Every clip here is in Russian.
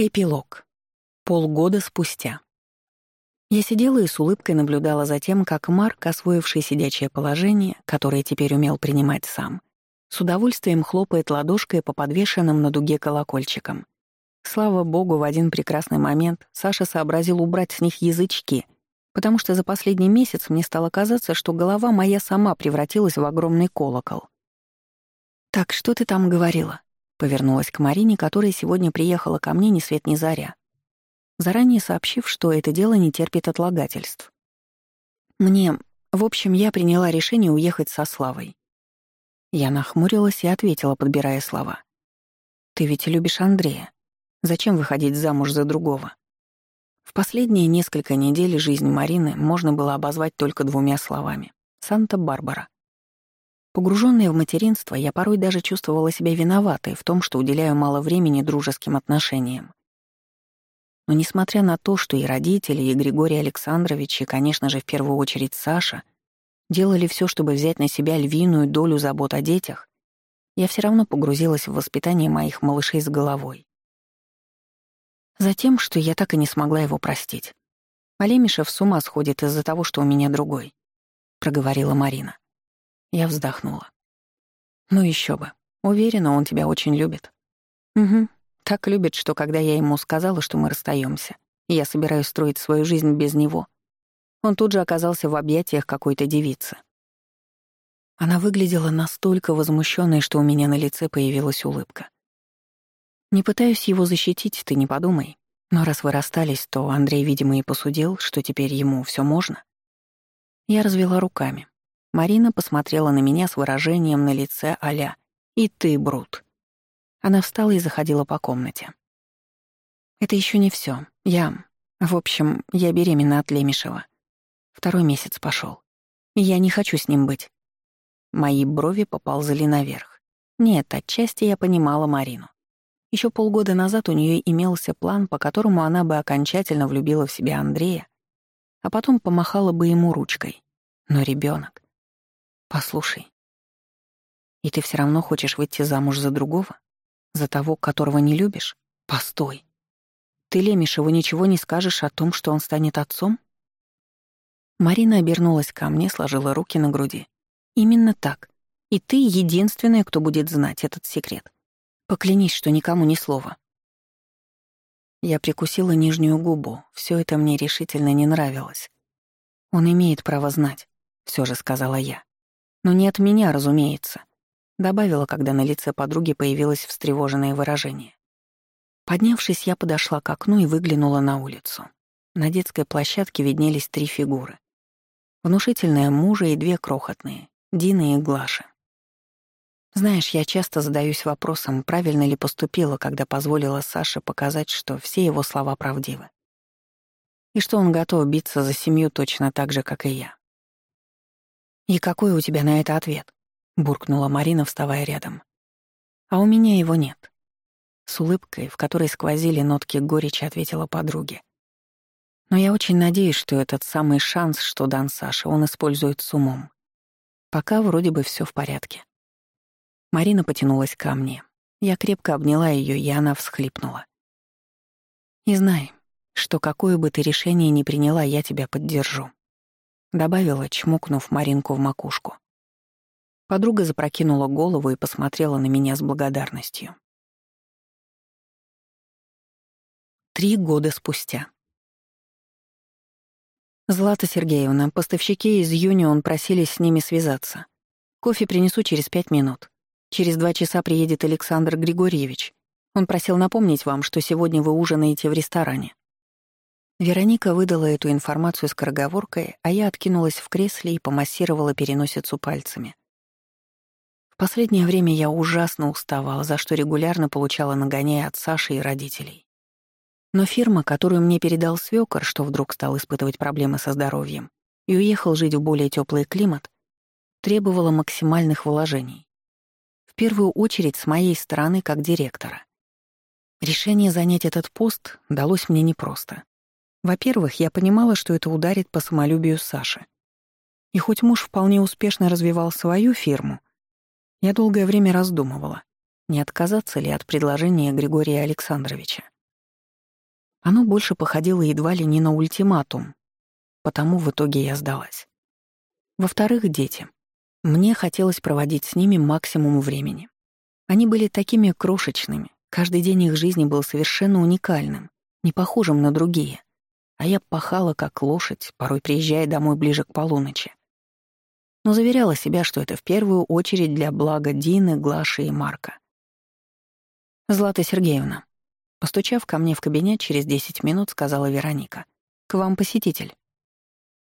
Эпилог. Полгода спустя. Я сидела и с улыбкой наблюдала за тем, как Марк, освоивший сидячее положение, которое теперь умел принимать сам, с удовольствием хлопает ладошкой по подвешенным на дуге колокольчикам. Слава богу, в один прекрасный момент Саша сообразил убрать с них язычки, потому что за последний месяц мне стало казаться, что голова моя сама превратилась в огромный колокол. «Так, что ты там говорила?» Повернулась к Марине, которая сегодня приехала ко мне ни свет ни заря, заранее сообщив, что это дело не терпит отлагательств. Мне, в общем, я приняла решение уехать со Славой. Я нахмурилась и ответила, подбирая слова. «Ты ведь любишь Андрея. Зачем выходить замуж за другого?» В последние несколько недель жизнь Марины можно было обозвать только двумя словами — «Санта-Барбара». Погруженная в материнство, я порой даже чувствовала себя виноватой в том, что уделяю мало времени дружеским отношениям. Но несмотря на то, что и родители, и Григорий Александрович, и, конечно же, в первую очередь Саша, делали все, чтобы взять на себя львиную долю забот о детях, я все равно погрузилась в воспитание моих малышей с головой. Затем, что я так и не смогла его простить. Алемишев с ума сходит из-за того, что у меня другой, — проговорила Марина. Я вздохнула. Ну еще бы. Уверена, он тебя очень любит. Угу. Так любит, что когда я ему сказала, что мы расстаемся, и я собираюсь строить свою жизнь без него, он тут же оказался в объятиях какой-то девицы. Она выглядела настолько возмущенной, что у меня на лице появилась улыбка. Не пытаюсь его защитить, ты не подумай. Но раз вы расстались, то Андрей, видимо, и посудил, что теперь ему все можно. Я развела руками. Марина посмотрела на меня с выражением на лице аля «И ты, Брут». Она встала и заходила по комнате. «Это еще не все. Я... В общем, я беременна от Лемешева. Второй месяц пошел. Я не хочу с ним быть». Мои брови поползли наверх. Нет, отчасти я понимала Марину. Еще полгода назад у нее имелся план, по которому она бы окончательно влюбила в себя Андрея, а потом помахала бы ему ручкой. Но ребенок. Послушай. И ты все равно хочешь выйти замуж за другого? За того, которого не любишь? Постой. Ты Лемешеву ничего не скажешь о том, что он станет отцом? Марина обернулась ко мне, сложила руки на груди. Именно так. И ты единственная, кто будет знать этот секрет. Поклянись, что никому ни слова. Я прикусила нижнюю губу. Все это мне решительно не нравилось. Он имеет право знать, все же сказала я. Но не от меня, разумеется. Добавила, когда на лице подруги появилось встревоженное выражение. Поднявшись, я подошла к окну и выглянула на улицу. На детской площадке виднелись три фигуры. Внушительная мужа и две крохотные — Дина и Глаша. Знаешь, я часто задаюсь вопросом, правильно ли поступила, когда позволила Саше показать, что все его слова правдивы. И что он готов биться за семью точно так же, как и я. «И какой у тебя на это ответ?» — буркнула Марина, вставая рядом. «А у меня его нет». С улыбкой, в которой сквозили нотки горечи, ответила подруге. «Но я очень надеюсь, что этот самый шанс, что дан Саше, он использует с умом. Пока вроде бы все в порядке». Марина потянулась ко мне. Я крепко обняла ее, и она всхлипнула. «И знай, что какое бы ты решение ни приняла, я тебя поддержу. Добавила, чмокнув Маринку в макушку. Подруга запрокинула голову и посмотрела на меня с благодарностью. Три года спустя. «Злата Сергеевна, поставщики из Юнион просили с ними связаться. Кофе принесу через пять минут. Через два часа приедет Александр Григорьевич. Он просил напомнить вам, что сегодня вы ужинаете в ресторане. Вероника выдала эту информацию скороговоркой, а я откинулась в кресле и помассировала переносицу пальцами. В последнее время я ужасно уставала, за что регулярно получала нагоняя от Саши и родителей. Но фирма, которую мне передал свёкор, что вдруг стал испытывать проблемы со здоровьем и уехал жить в более теплый климат, требовала максимальных вложений. В первую очередь с моей стороны как директора. Решение занять этот пост далось мне непросто. Во-первых, я понимала, что это ударит по самолюбию Саши. И хоть муж вполне успешно развивал свою фирму, я долгое время раздумывала, не отказаться ли от предложения Григория Александровича. Оно больше походило едва ли не на ультиматум, потому в итоге я сдалась. Во-вторых, дети. Мне хотелось проводить с ними максимум времени. Они были такими крошечными, каждый день их жизни был совершенно уникальным, не похожим на другие. А я пахала как лошадь, порой приезжая домой ближе к полуночи. Но заверяла себя, что это в первую очередь для блага Дины, Глаши и Марка. «Злата Сергеевна», постучав ко мне в кабинет через 10 минут, сказала Вероника. «К вам посетитель».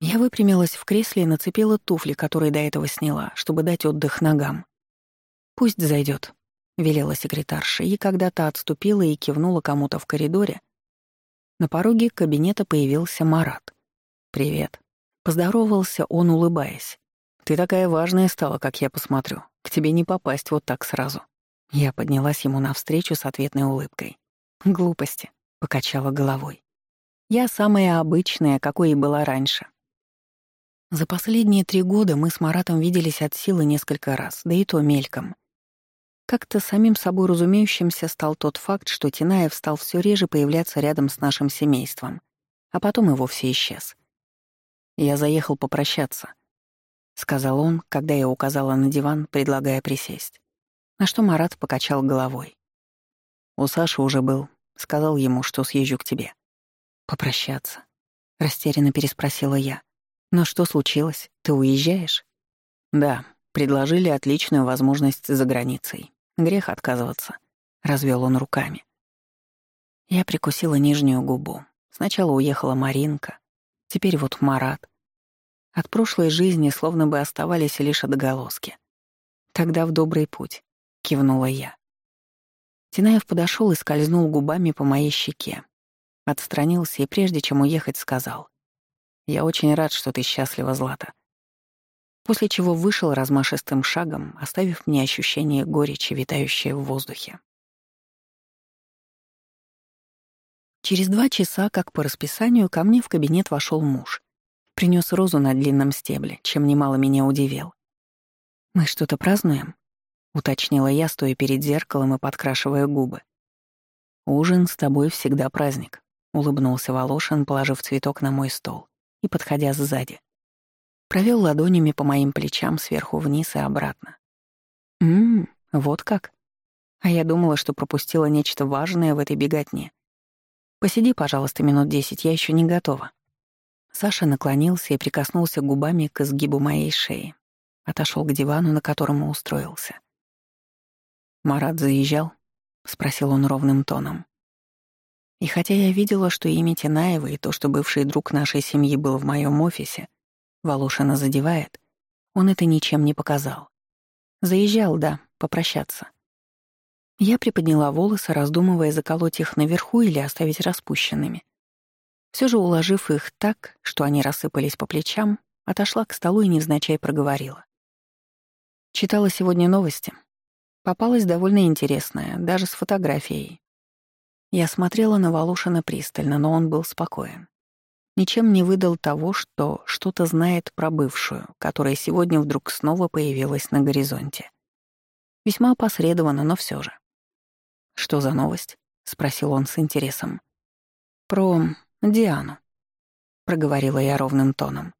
Я выпрямилась в кресле и нацепила туфли, которые до этого сняла, чтобы дать отдых ногам. «Пусть зайдет, велела секретарша, и когда-то отступила и кивнула кому-то в коридоре, на пороге кабинета появился Марат. «Привет». Поздоровался он, улыбаясь. «Ты такая важная стала, как я посмотрю. К тебе не попасть вот так сразу». Я поднялась ему навстречу с ответной улыбкой. «Глупости», — покачала головой. «Я самая обычная, какой и была раньше». За последние три года мы с Маратом виделись от силы несколько раз, да и то мельком. Как-то самим собой разумеющимся стал тот факт, что Тинаев стал все реже появляться рядом с нашим семейством, а потом и вовсе исчез. «Я заехал попрощаться», — сказал он, когда я указала на диван, предлагая присесть. На что Марат покачал головой. «У Саши уже был. Сказал ему, что съезжу к тебе». «Попрощаться?» — растерянно переспросила я. «Но что случилось? Ты уезжаешь?» «Да, предложили отличную возможность за границей. Грех отказываться», — развел он руками. Я прикусила нижнюю губу. Сначала уехала Маринка, теперь вот Марат. От прошлой жизни словно бы оставались лишь отголоски. «Тогда в добрый путь», — кивнула я. Тинаев подошел и скользнул губами по моей щеке. Отстранился и прежде чем уехать сказал. Я очень рад, что ты счастлива, Злата. После чего вышел размашистым шагом, оставив мне ощущение горечи, витающее в воздухе. Через два часа, как по расписанию, ко мне в кабинет вошел муж. Принес розу на длинном стебле, чем немало меня удивил. «Мы что-то празднуем?» — уточнила я, стоя перед зеркалом и подкрашивая губы. «Ужин с тобой всегда праздник», — улыбнулся Волошин, положив цветок на мой стол и подходя сзади. Провел ладонями по моим плечам сверху вниз и обратно. «Ммм, вот как. А я думала, что пропустила нечто важное в этой беготне. Посиди, пожалуйста, минут десять, я еще не готова». Саша наклонился и прикоснулся губами к изгибу моей шеи. Отошел к дивану, на котором устроился. «Марат заезжал?» — спросил он ровным тоном. И хотя я видела, что имя Тинаева и то, что бывший друг нашей семьи был в моем офисе, Волошина задевает, он это ничем не показал. Заезжал, да, попрощаться. Я приподняла волосы, раздумывая, заколоть их наверху или оставить распущенными. Все же, уложив их так, что они рассыпались по плечам, отошла к столу и невзначай проговорила. Читала сегодня новости. Попалась довольно интересная, даже с фотографией. Я смотрела на Волошина пристально, но он был спокоен. Ничем не выдал того, что что-то знает про бывшую, которая сегодня вдруг снова появилась на горизонте. Весьма опосредованно, но все же. «Что за новость?» — спросил он с интересом. «Про Диану», — проговорила я ровным тоном.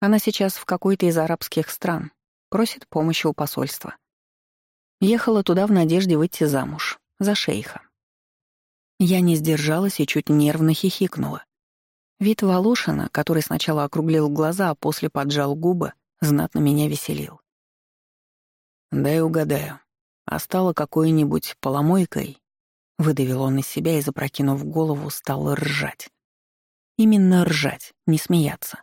«Она сейчас в какой-то из арабских стран, просит помощи у посольства. Ехала туда в надежде выйти замуж, за шейха. Я не сдержалась и чуть нервно хихикнула. Вид Волошина, который сначала округлил глаза, а после поджал губы, знатно меня веселил. «Дай угадаю, а стала какой-нибудь поломойкой?» Выдавил он из себя и, запрокинув голову, стал ржать. Именно ржать, не смеяться.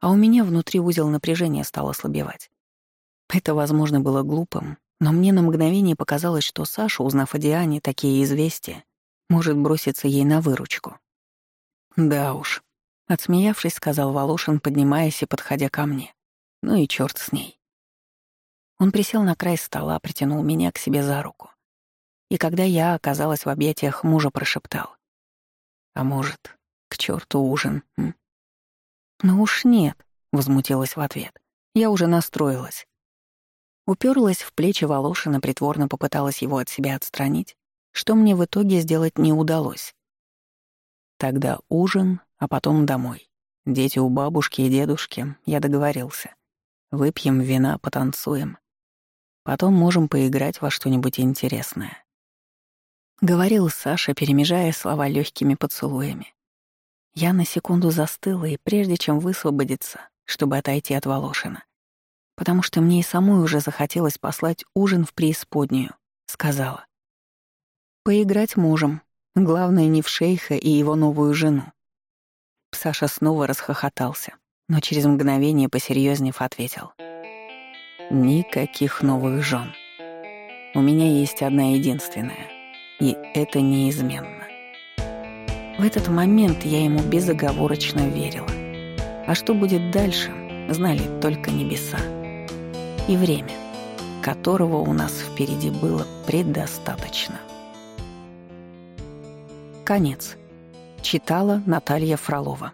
А у меня внутри узел напряжения стал ослабевать. Это, возможно, было глупым, но мне на мгновение показалось, что Саша, узнав о Диане такие известия, может броситься ей на выручку. «Да уж», — отсмеявшись, сказал Волошин, поднимаясь и подходя ко мне. «Ну и черт с ней». Он присел на край стола, притянул меня к себе за руку. И когда я оказалась в объятиях мужа, прошептал. «А может, к черту ужин, м?» «Ну уж нет», — возмутилась в ответ. «Я уже настроилась». Уперлась в плечи Волошина, притворно попыталась его от себя отстранить, что мне в итоге сделать не удалось. Тогда ужин, а потом домой. Дети у бабушки и дедушки, я договорился. Выпьем вина, потанцуем. Потом можем поиграть во что-нибудь интересное. Говорил Саша, перемежая слова легкими поцелуями. Я на секунду застыла, и прежде чем высвободиться, чтобы отойти от Волошина, потому что мне и самой уже захотелось послать ужин в преисподнюю, сказала. «Поиграть можем. Главное, не в шейха и его новую жену». Саша снова расхохотался, но через мгновение, посерьезнев, ответил. «Никаких новых жен. У меня есть одна единственная, и это неизменно». В этот момент я ему безоговорочно верила. А что будет дальше, знали только небеса. И время, которого у нас впереди было предостаточно. Конец. Читала Наталья Фролова.